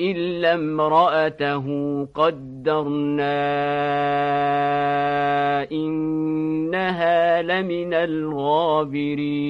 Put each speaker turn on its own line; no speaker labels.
إلا امرأته قدرنا إنها لمن الغابرين